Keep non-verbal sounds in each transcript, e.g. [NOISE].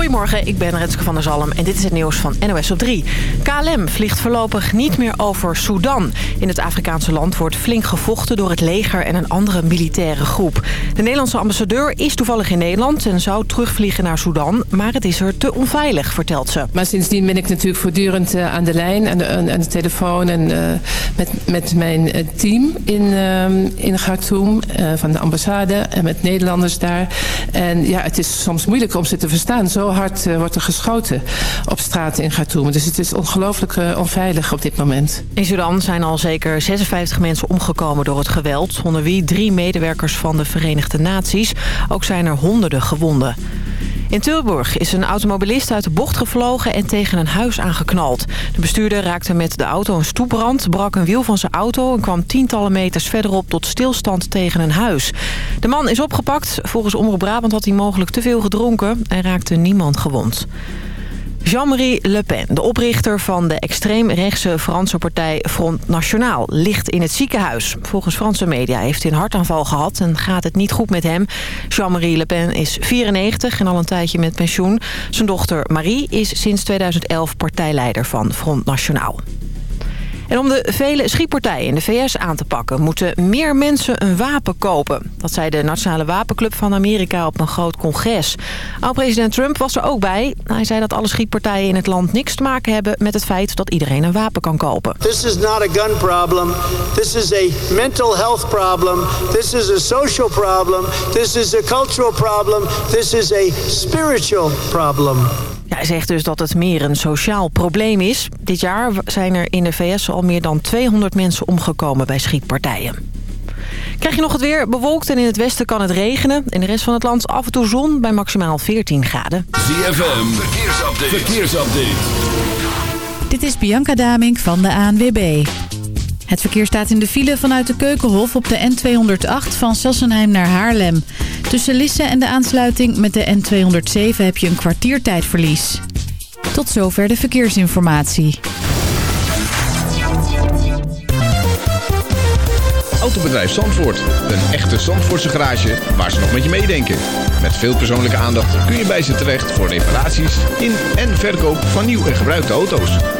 Goedemorgen, ik ben Renske van der Zalm en dit is het nieuws van NOS op 3. KLM vliegt voorlopig niet meer over Sudan. In het Afrikaanse land wordt flink gevochten door het leger en een andere militaire groep. De Nederlandse ambassadeur is toevallig in Nederland en zou terugvliegen naar Sudan. Maar het is er te onveilig, vertelt ze. Maar sindsdien ben ik natuurlijk voortdurend uh, aan de lijn, aan de, aan de telefoon en uh, met, met mijn uh, team in, in Khartoum van de ambassade en met Nederlanders daar. En ja, het is soms moeilijk om ze te verstaan. Zo hard uh, wordt er geschoten op straten in Khartoum. Dus het is ongelooflijk uh, onveilig op dit moment. In Sudan zijn al zeker 56 mensen omgekomen door het geweld. Onder wie drie medewerkers van de Verenigde Naties. Ook zijn er honderden gewonden. In Tilburg is een automobilist uit de bocht gevlogen en tegen een huis aangeknald. De bestuurder raakte met de auto een stoeprand, brak een wiel van zijn auto... en kwam tientallen meters verderop tot stilstand tegen een huis. De man is opgepakt. Volgens Omroep Brabant had hij mogelijk te veel gedronken en raakte niemand gewond. Jean-Marie Le Pen, de oprichter van de extreemrechtse Franse partij Front National, ligt in het ziekenhuis. Volgens Franse media heeft hij een hartaanval gehad en gaat het niet goed met hem. Jean-Marie Le Pen is 94 en al een tijdje met pensioen. Zijn dochter Marie is sinds 2011 partijleider van Front National. En om de vele schietpartijen in de VS aan te pakken... moeten meer mensen een wapen kopen. Dat zei de Nationale Wapenclub van Amerika op een groot congres. Oud-president Trump was er ook bij. Hij zei dat alle schietpartijen in het land niks te maken hebben... met het feit dat iedereen een wapen kan kopen. This is not a gun problem. This is a mental health problem. This is a social problem. This is a cultural problem. This is a spiritual problem. Ja, hij zegt dus dat het meer een sociaal probleem is. Dit jaar zijn er in de VS al meer dan 200 mensen omgekomen bij schietpartijen. Krijg je nog het weer bewolkt en in het westen kan het regenen. In de rest van het land af en toe zon bij maximaal 14 graden. ZFM, verkeersupdate. verkeersupdate. Dit is Bianca Damink van de ANWB. Het verkeer staat in de file vanuit de Keukenhof op de N208 van Sassenheim naar Haarlem. Tussen Lisse en de aansluiting met de N207 heb je een kwartiertijdverlies. Tot zover de verkeersinformatie. Autobedrijf Zandvoort. Een echte Zandvoortse garage waar ze nog met je meedenken. Met veel persoonlijke aandacht kun je bij ze terecht voor reparaties in en verkoop van nieuw en gebruikte auto's.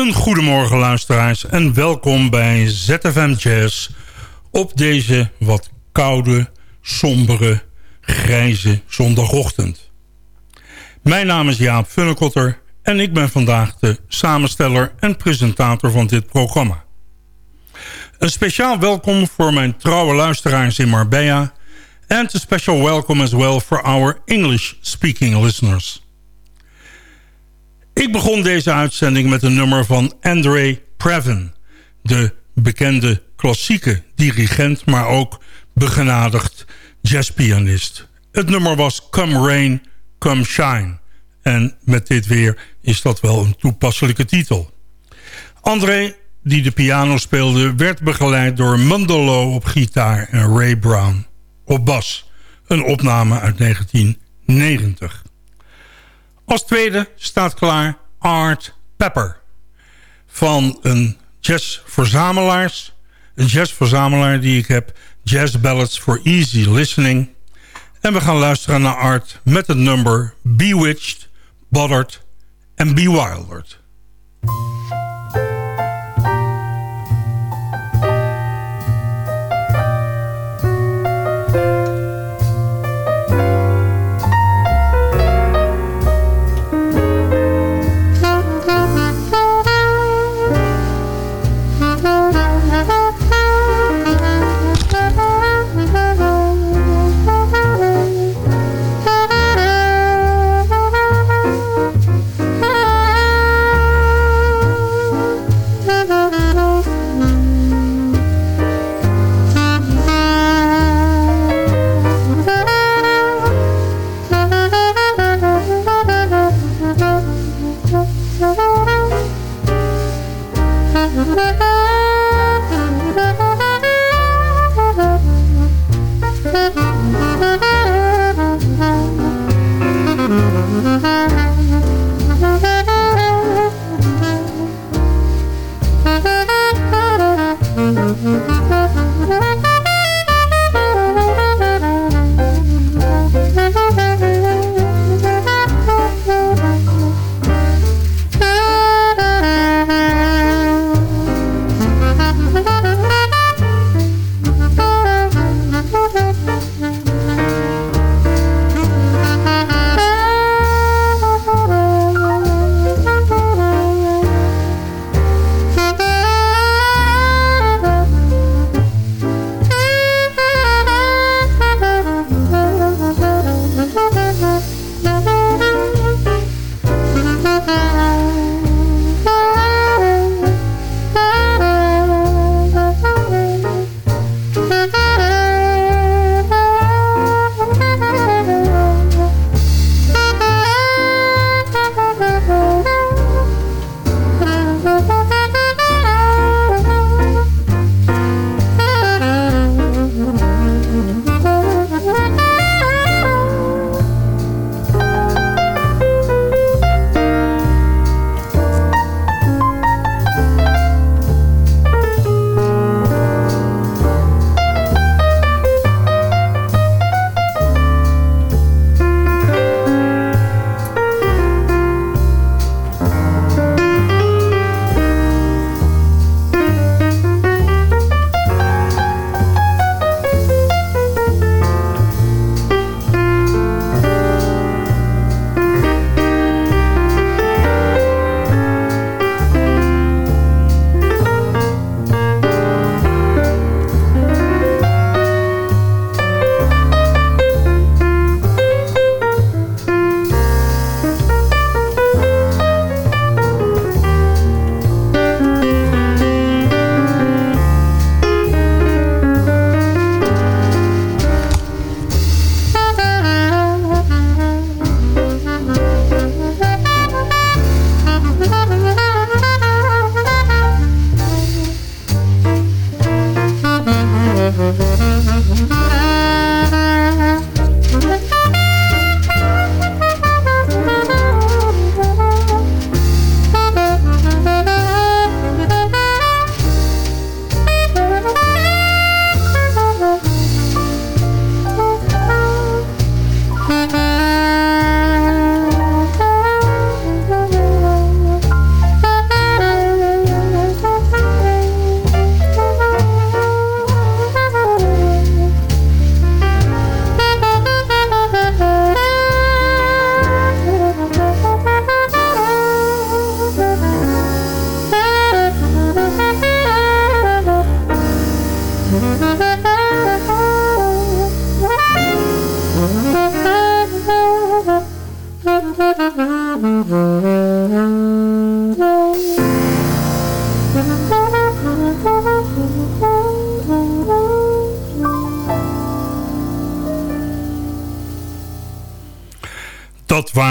Een goedemorgen luisteraars en welkom bij ZFM Jazz op deze wat koude, sombere, grijze zondagochtend. Mijn naam is Jaap Funnekotter en ik ben vandaag de samensteller en presentator van dit programma. Een speciaal welkom voor mijn trouwe luisteraars in Marbella... and a special welcome as well for our English-speaking listeners. Ik begon deze uitzending met een nummer van André Previn... de bekende klassieke dirigent, maar ook begenadigd jazzpianist. Het nummer was Come Rain, Come Shine. En met dit weer is dat wel een toepasselijke titel. André, die de piano speelde, werd begeleid door Mandelo op gitaar en Ray Brown op bas. Een opname uit 1990. Als tweede staat klaar Art Pepper. Van een jazzverzamelaars. Een jazzverzamelaar die ik heb. Jazz Ballads for Easy Listening. En we gaan luisteren naar Art met het nummer Bewitched, Bothered en Bewildered.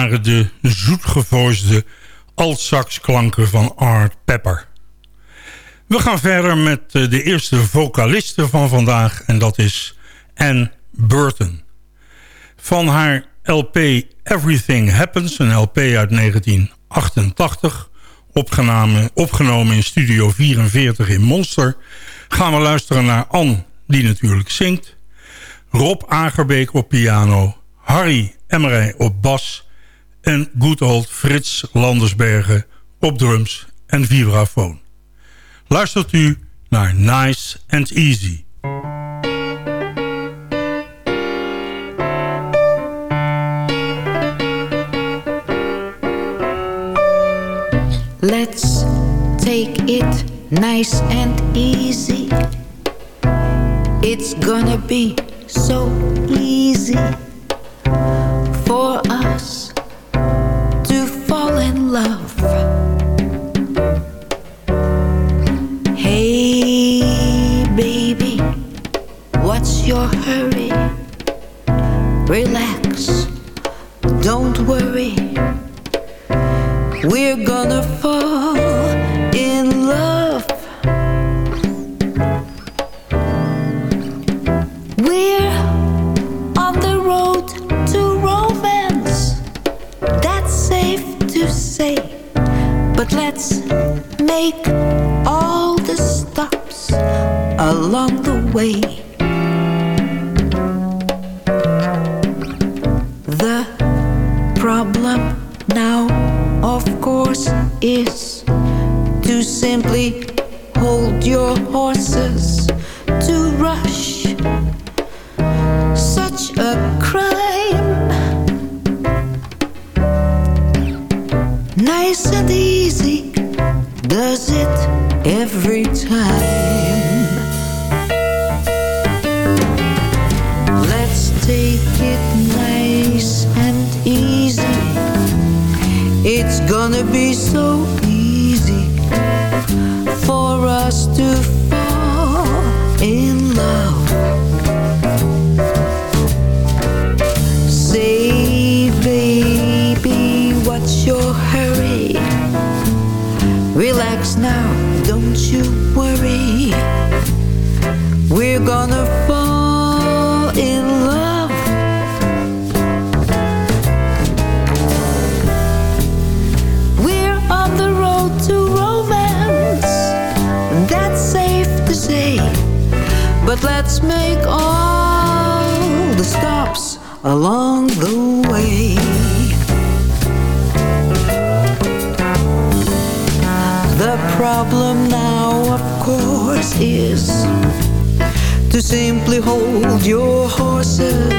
Waren de zoetgevoisde altsaxklanken van Art Pepper. We gaan verder met eh, de eerste vocaliste van vandaag en dat is Anne Burton. Van haar LP Everything Happens, een LP uit 1988... opgenomen, opgenomen in Studio 44 in Monster... gaan we luisteren naar Anne, die natuurlijk zingt... Rob Agerbeek op piano, Harry Emmerij op bas... en good old Frits Landersbergen op drums en vibrafoon. Luistert u naar Nice and Easy... Let's take it nice and easy. It's gonna be so easy for us your hurry? Relax, don't worry. We're gonna fall in love. We're on the road to romance. That's safe to say. But let's make all the stops along the way. The problem now of course, is to simply hold your horses to rush. Such a crime. Nice and easy, does it every time. It's gonna be so simply hold your horses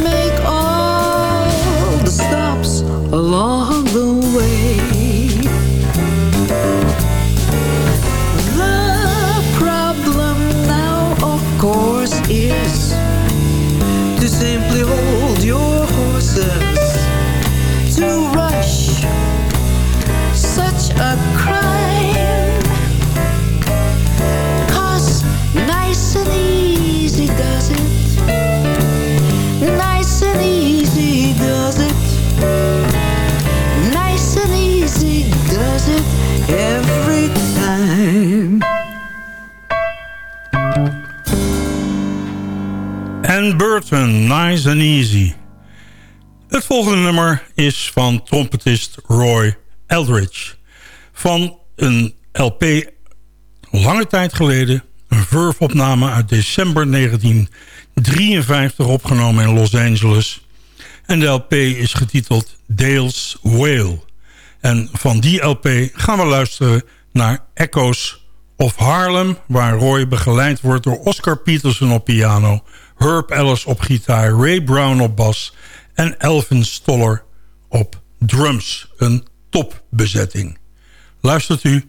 make Burton, Nice and Easy. Het volgende nummer is van trompetist Roy Eldridge. Van een LP lange tijd geleden. Een Verve-opname uit december 1953 opgenomen in Los Angeles. En de LP is getiteld Dale's Whale. En van die LP gaan we luisteren naar Echoes of Harlem... waar Roy begeleid wordt door Oscar Peterson op piano... Herb Ellis op gitaar, Ray Brown op bas... en Elvin Stoller op drums. Een topbezetting. Luistert u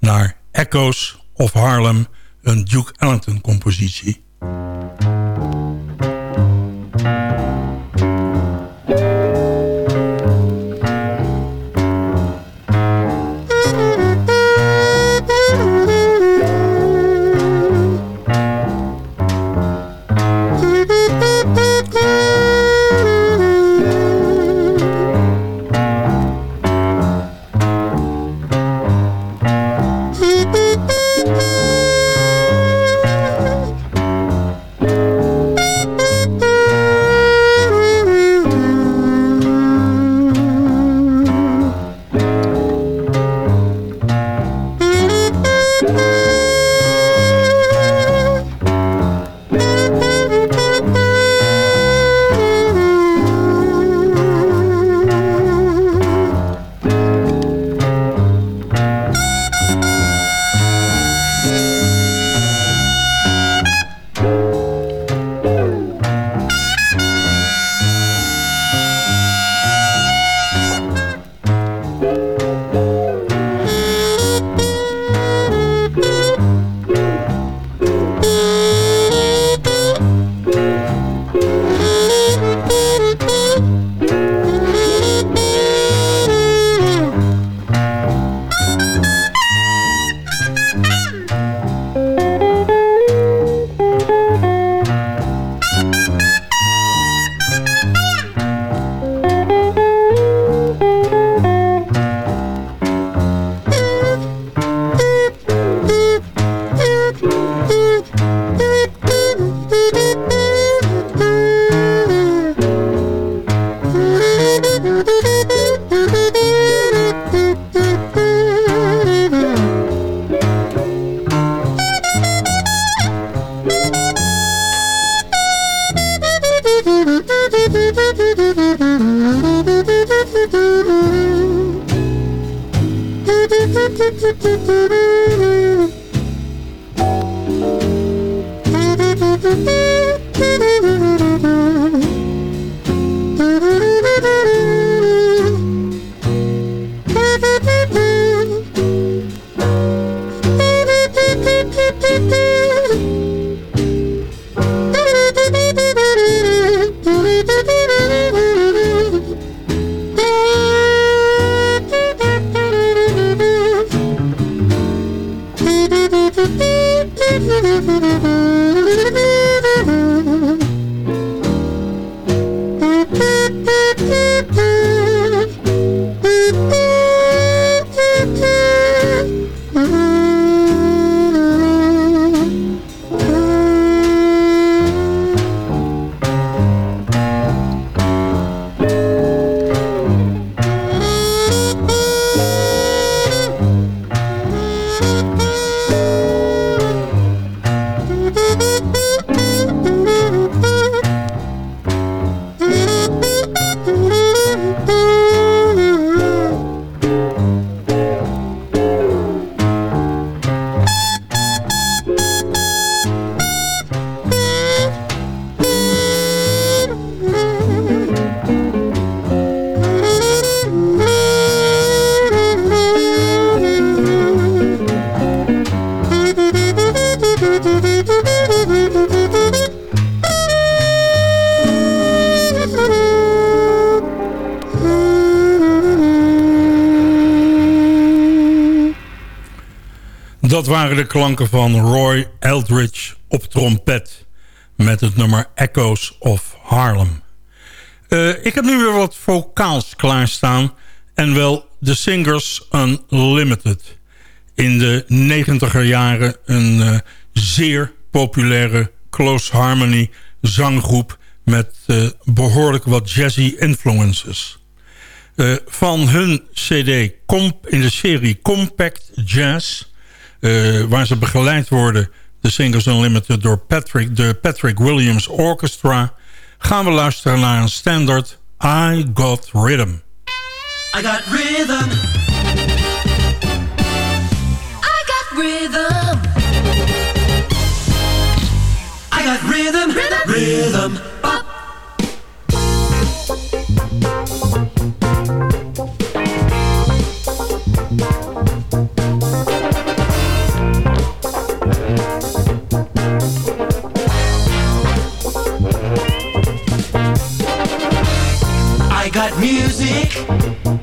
naar Echoes of Harlem, een Duke Ellington compositie. De klanken van Roy Eldridge op trompet... met het nummer Echoes of Harlem. Uh, ik heb nu weer wat vocaals klaarstaan... en wel The Singers Unlimited. In de negentiger jaren een uh, zeer populaire close harmony zanggroep... met uh, behoorlijk wat jazzy influences. Van hun cd in de serie Compact Jazz... Uh, waar ze begeleid worden, de Singers Unlimited... door Patrick, de Patrick Williams Orchestra... gaan we luisteren naar een standard I Got Rhythm. I got rhythm. I got rhythm. I got. Rhythm. Rhythm. Music.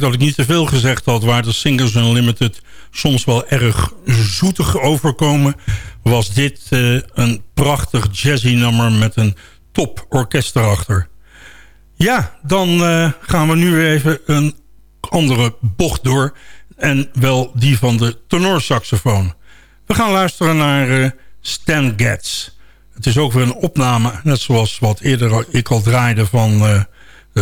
Dat ik niet te veel gezegd had... waar de Singers Unlimited soms wel erg zoetig overkomen... was dit eh, een prachtig jazzy nummer met een top orkest erachter. Ja, dan eh, gaan we nu even een andere bocht door. En wel die van de tenorsaxofoon. We gaan luisteren naar uh, Stan Getz. Het is ook weer een opname, net zoals wat eerder ik al draaide van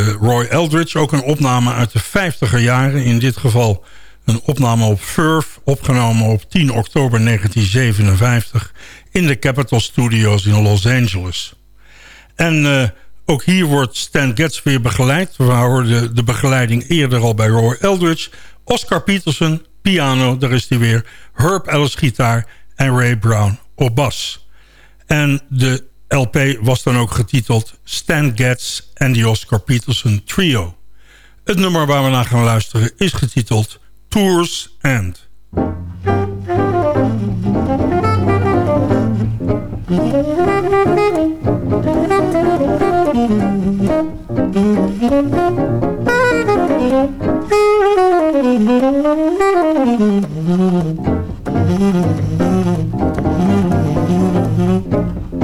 Roy Eldridge. Ook een opname uit de 50er jaren. In dit geval een opname op Furf, opgenomen op 10 oktober 1957... in de Capitol Studios in Los Angeles. En uh, ook hier wordt Stan Getz weer begeleid. We hoorden de begeleiding eerder al bij Roy Eldridge. Oscar Peterson, piano, daar is hij weer. Herb Ellis, gitaar en Ray Brown op bas. En de LP was dan ook getiteld Stan Getz en de Oscar Peterson Trio. Het nummer waar we naar gaan luisteren is getiteld Tours End. [LAUGHS]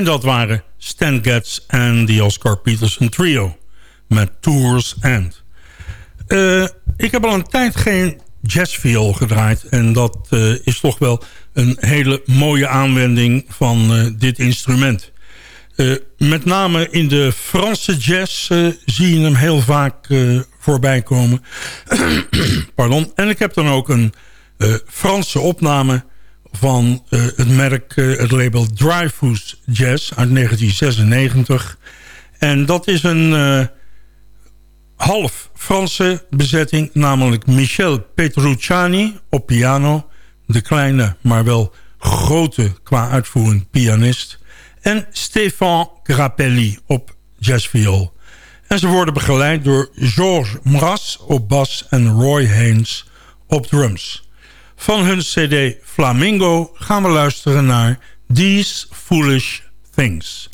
En dat waren Stan Getz en de Oscar Peterson Trio met Tours End. Eh, ik heb al een tijd geen jazzviool gedraaid. En dat eh, is toch wel een hele mooie aanwending van eh, dit instrument. met name in de Franse jazz zie je hem heel vaak voorbij komen. [CLEARS THROAT] Pardon. En ik heb dan ook een Franse opname van uh, het merk, uh, het label Dreyfus Jazz uit 1996. En dat is een uh, half Franse bezetting, namelijk Michel Petrucciani op piano. De kleine, maar wel grote qua uitvoering pianist. En Stéphane Grappelli op jazzviool. En ze worden begeleid door Georges Mras op bas en Roy Haynes op drums. Van hun cd Flamingo gaan we luisteren naar These Foolish Things.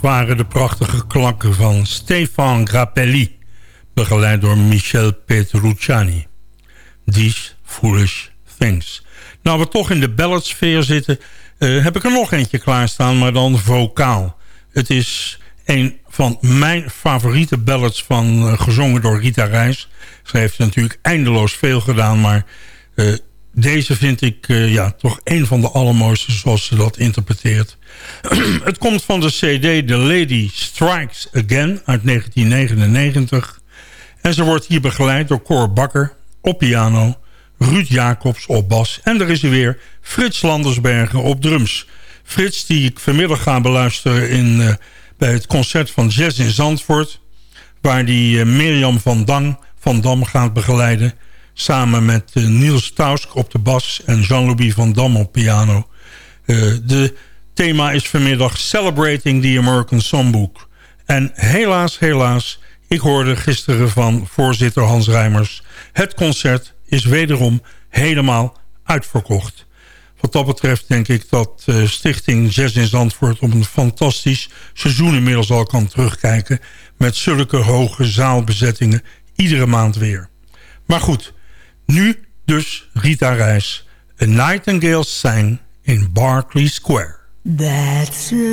Waren de prachtige klanken van Stefan Grappelli... begeleid door Michel Petrucciani. These Foolish Things. Nou, we toch in de balladsfeer zitten... Uh, heb ik er nog eentje klaarstaan, maar dan vocaal. Het is een van mijn favoriete ballads van uh, gezongen door Rita Reis. Ze heeft natuurlijk eindeloos veel gedaan, maar uh, deze vind ik uh, ja, toch een van de allermooiste zoals ze dat interpreteert. [CLEARS THROAT] Het komt van de cd The Lady Strikes Again uit 1999. En ze wordt hier begeleid door Cor Bakker op piano... Ruud Jacobs op bas en er is weer Frits Landersbergen op drums. Frits die ik vanmiddag ga beluisteren in, uh, bij het concert van Jazz in Zandvoort... waar die uh, Mirjam van, Dang, van Dam gaat begeleiden... samen met uh, Niels Tausk op de bas en Jean-Louis van Dam op piano. de thema is vanmiddag Celebrating the American Songbook. En helaas, helaas, ik hoorde gisteren van voorzitter Hans Rijmers... het concert is wederom helemaal uitverkocht. Wat dat betreft denk ik dat uh, Stichting Jazz in Zandvoort... op een fantastisch seizoen inmiddels al kan terugkijken... met zulke hoge zaalbezettingen iedere maand weer. Maar goed, nu dus Rita Reis. A Nightingale Sang in Berkeley Square. That certain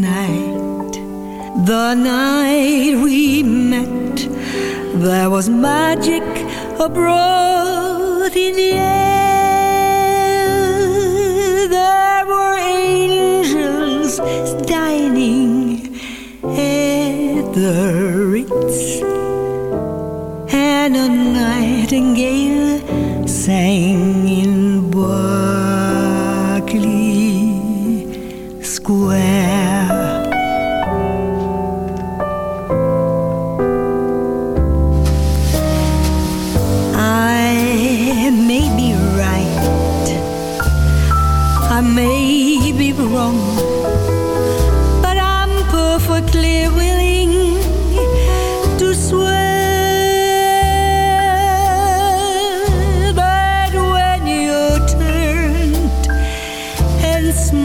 night, the night we met... There was magic abroad in the air. There were angels dining at the Ritz, and a nightingale sang in Berkeley Square.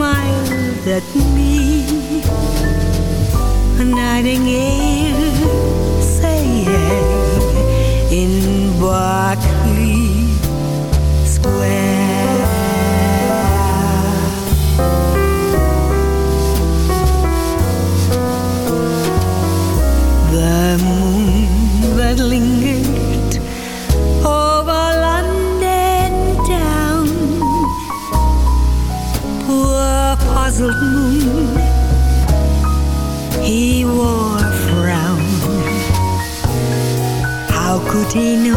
Smiled at me, a nightingale Martino.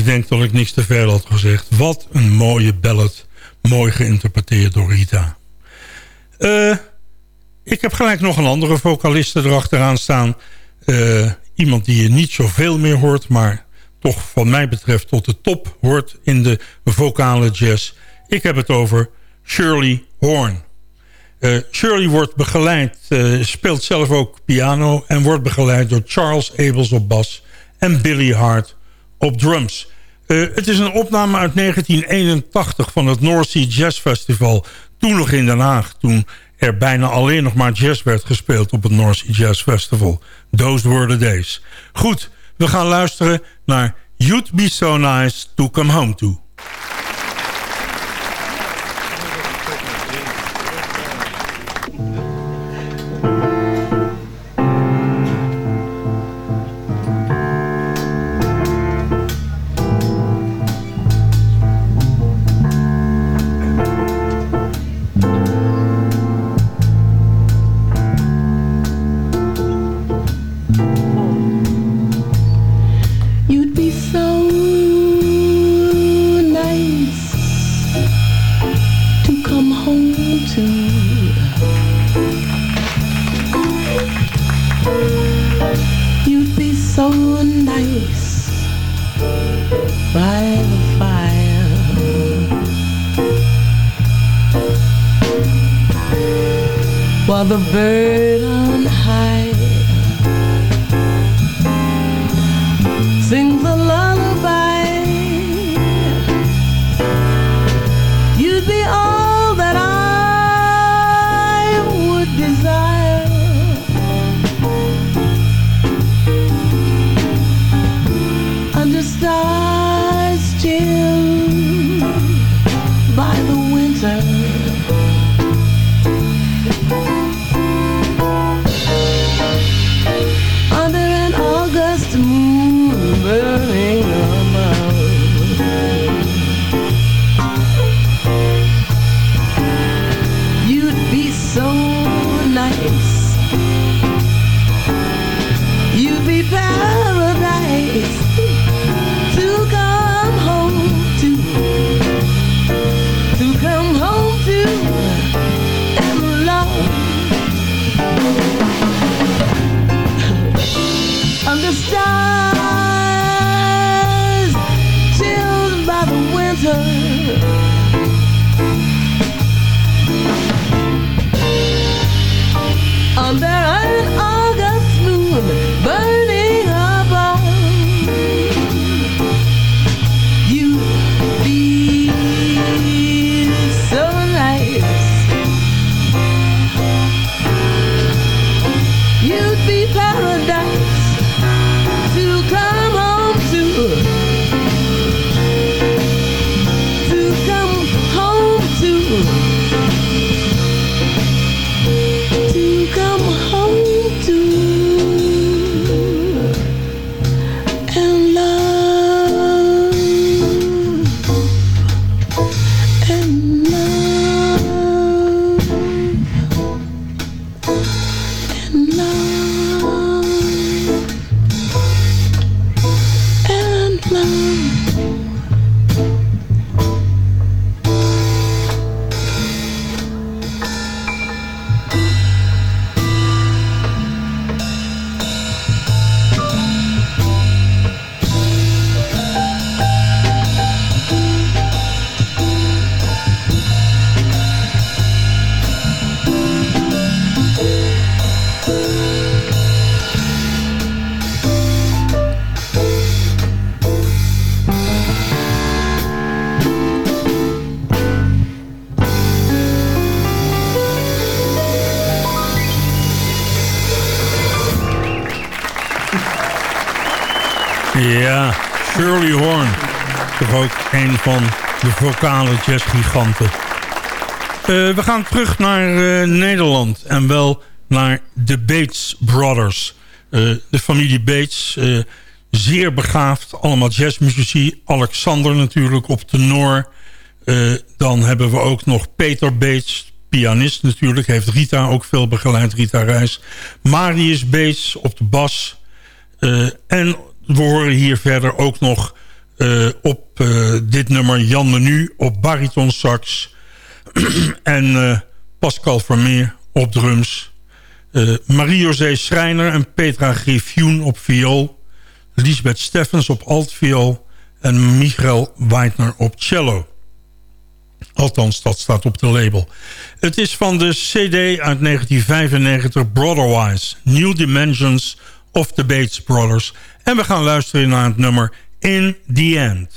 Ik denk dat ik niks te veel had gezegd. Wat een mooie ballad. Mooi geïnterpreteerd door Rita. Eh, ik heb gelijk nog een andere vocaliste erachteraan staan. Eh, iemand die je niet zoveel meer hoort... maar toch van mij betreft tot de top hoort in de vocale jazz. Ik heb het over Shirley Horn. Eh, Shirley wordt begeleid, speelt zelf ook piano... en wordt begeleid door Charles Abels op bas en Billy Hart op drums. Eh, het is een opname uit 1981 van het North Sea Jazz Festival. Toen nog in Den Haag, toen er bijna alleen nog maar jazz werd gespeeld... op het North Sea Jazz Festival. Those were the days. Goed, we gaan luisteren naar You'd Be So Nice To Come Home To. Van de vocale jazzgiganten. Eh, we gaan terug naar eh, Nederland. En wel naar de Bates Brothers. Eh, de familie Bates. zeer begaafd. Allemaal jazzmuzici. Alexander natuurlijk op tenor. Dan hebben we ook nog Peter Bates. Pianist natuurlijk. Heeft Rita ook veel begeleid. Rita Reis. Marius Bates op de bas. En we horen hier verder ook nog eh, op eh, dit nummer Jan Menu op bariton sax. [CLEARS THROAT] en eh, Pascal Vermeer op drums. Marie-José Schreiner en Petra Griffioen op viool. Lisbeth Steffens op altviool. En Michael Weidner op cello. Althans, dat staat op de label. Het is van de CD uit 1995, Brotherwise. New Dimensions of the Bates Brothers. En we gaan luisteren naar het nummer In the End.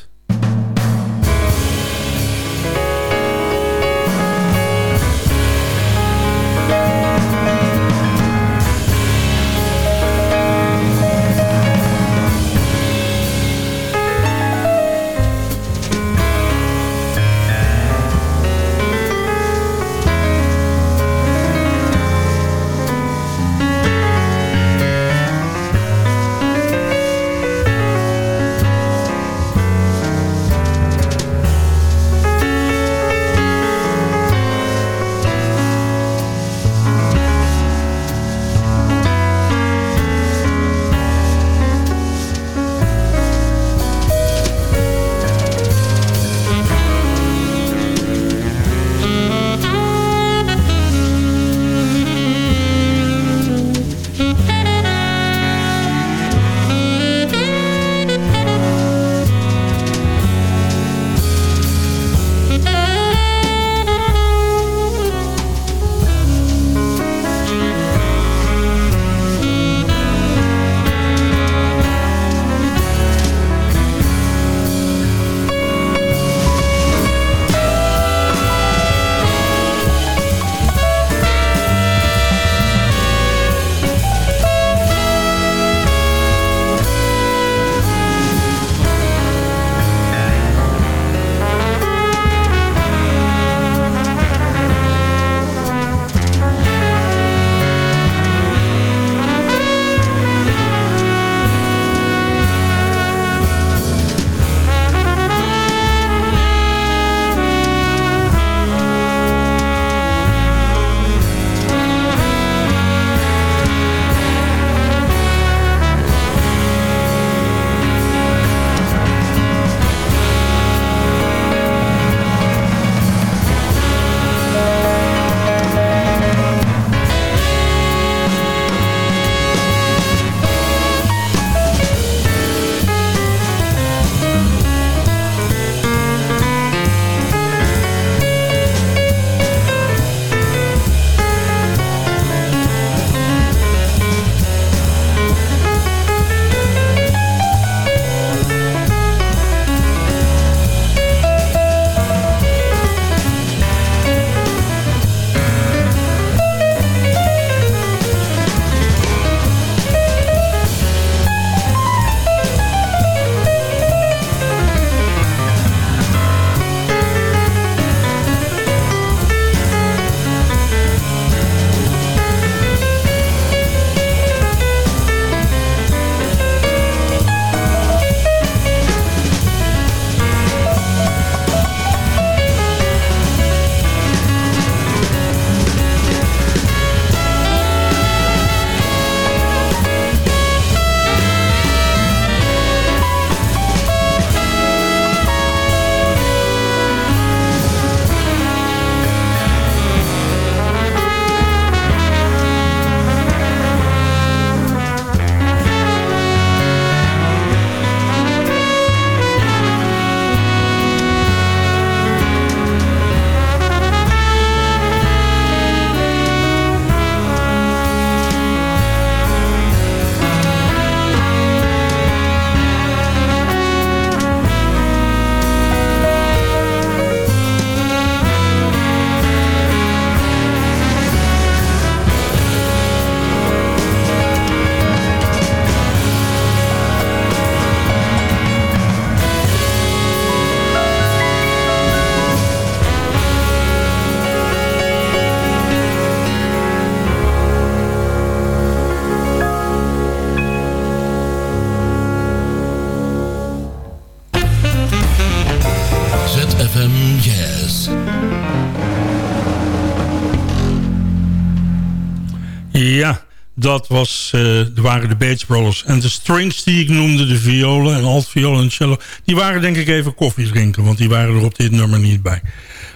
Dat was, eh, waren de Bates Brothers. En de strings die ik noemde, de violen en altviolen en cello... die waren denk ik even koffie drinken, want die waren er op dit nummer niet bij.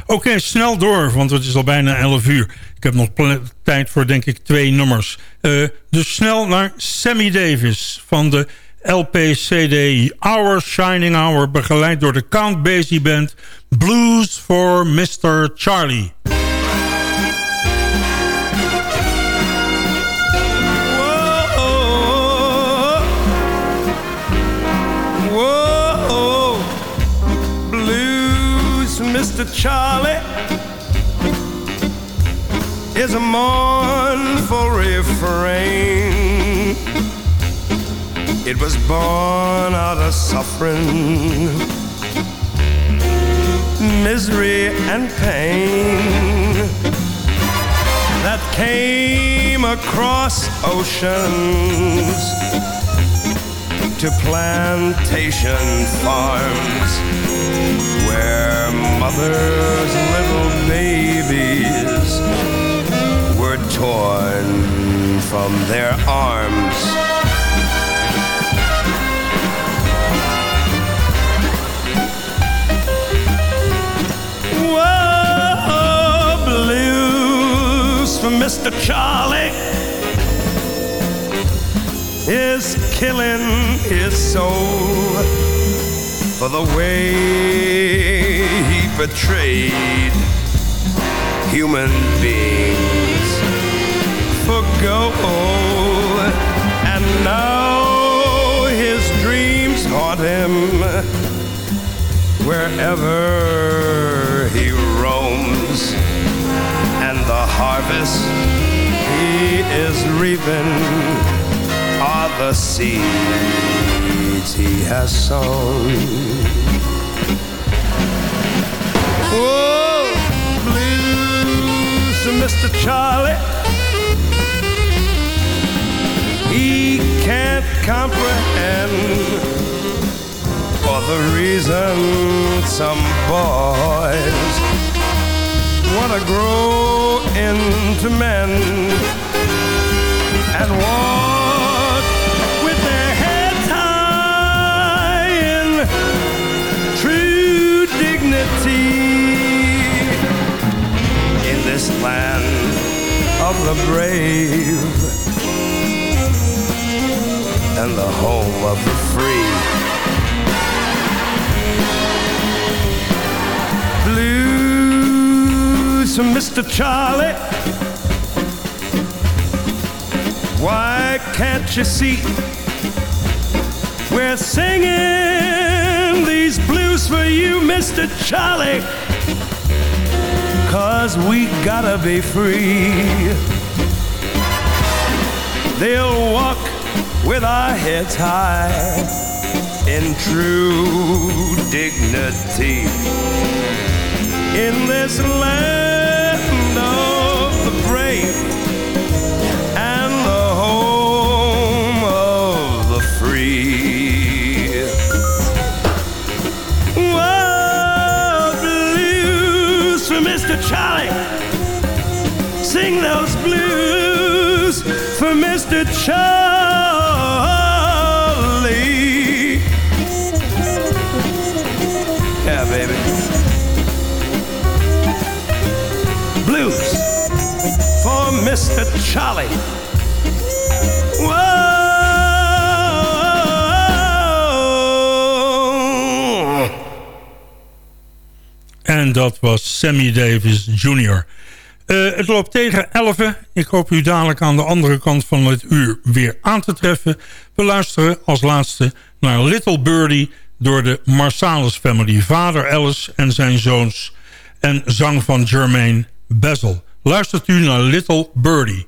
Oké, snel door, want het is al bijna 11 uur. Ik heb nog tijd voor denk ik twee nummers. Uh, dus snel naar Sammy Davis van de LP-CD Hour Shining Hour... begeleid door de Count Basie Band Blues for Mr. Charlie. Mr. Charlie is a mournful refrain. It was born out of suffering, misery, and pain that came across oceans to plantation farms where from their arms. Whoa, blues for Mr. Charlie is killing his soul for the way he betrayed human beings gold. And now his dreams haunt him wherever he roams. And the harvest he is reaping are the seeds he has sown. Oh, blues, Mr. Charlie. He can't comprehend. For the reason some boys want to grow into men. And walk with their heads high in true dignity. In this land of the brave and the home of the free. Blues from Mr. Charlie. Why can't you see? We're singing these blues for you, Mr. Charlie. Cause we gotta be free. They'll walk with our heads high in true dignity in this land of the brave and the home of the free. Whoa, blues for Mr. Charlie. Sing those blues for Mr. Charlie. Mr. Charlie. En dat was Sammy Davis Jr. Eh, het loopt tegen 11. Ik hoop u dadelijk aan de andere kant van het uur weer aan te treffen. We luisteren als laatste naar Little Birdie door de Marsalis Family. Vader Alice en zijn zoons en zang van Jermaine Bezel. Luistert u naar Little Birdie.